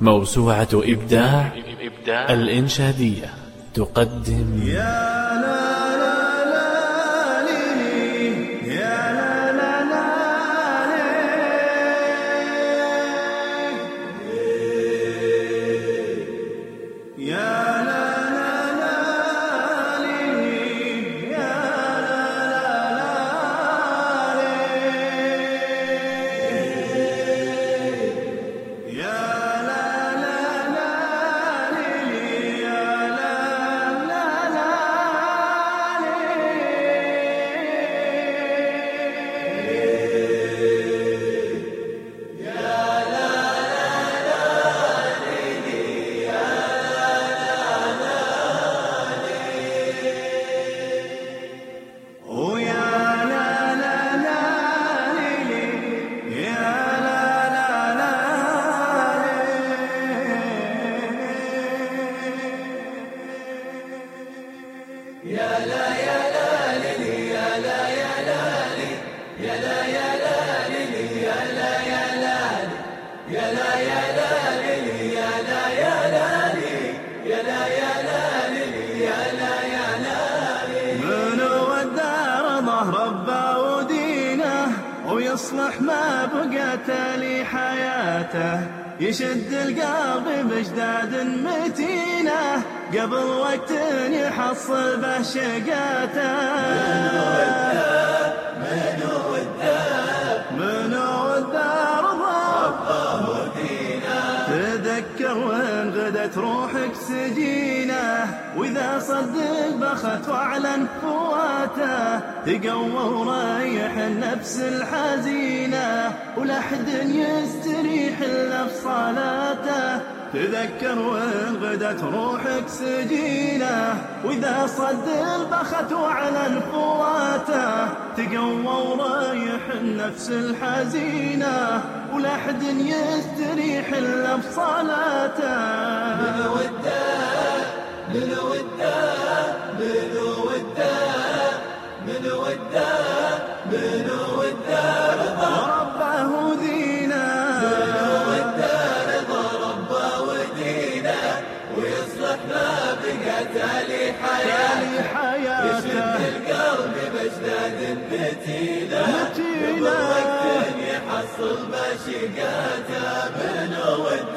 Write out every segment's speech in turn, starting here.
موسوعة إبداع الإنشادية تقدم يا يا ليالي بقت لي حياته. يشد القلب بجداد متينة. قبل وقت يحصل به شقاته. من ودار ربه تذكر وين غدت روحك سجينة. وإذا صدق بخت واعلن فواته تقوى وريح النفس الحزينة ولا حد يستريح الا في صلاته. تذكر وين غدت روحك سجينة وإذا صدق بخت واعلن فواته تقوى وريح النفس الحزينة ولا حد يستريح الا بصلاته من ودة؟ من ودة؟ من ودة؟ من ودة وده ربه دينا. من ودة رضا؟ ربه ودينا. ويصلح ما بقت لي حياته. يشد القلب بجداد متينه وقت يحصل بشقاته من ودة؟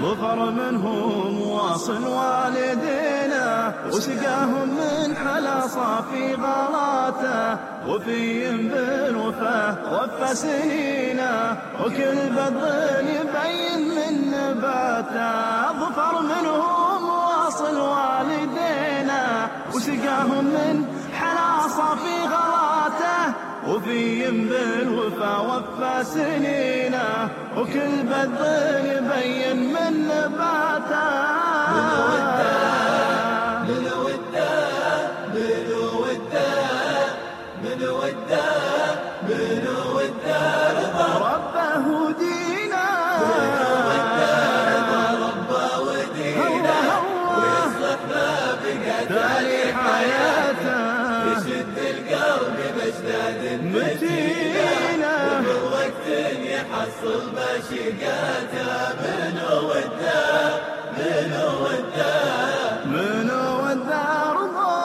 ظفر منهم واصل والدينا وسقاهم من حلا صافي غلاته وفي بالوفا وفى سنينا. وكل بدر يبين من نباته. ظفر منهم واصل والدينا وسقاهم من وفي بالوفا وفى سنينا وكل بدر يبين من نباته. يحصل بشقاته من وده من وده من وده رضا.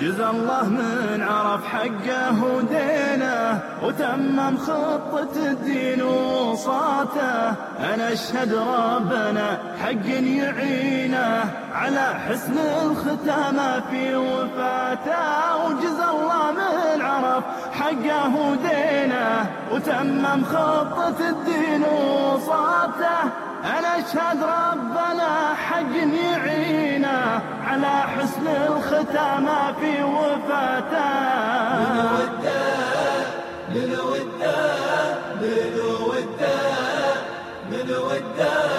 جزا الله من عرف حقه ودينه وتمم خطة الدين وصاته أنا أشهد ربنا حق يعينه على حسن الختامة في وفاته. وجزا الله من عرف حقه ودينه وتمم خطة الدين وصاته أنا أشهد ربنا حق يعينه على حسن الختامة في وفاته. من وده من وده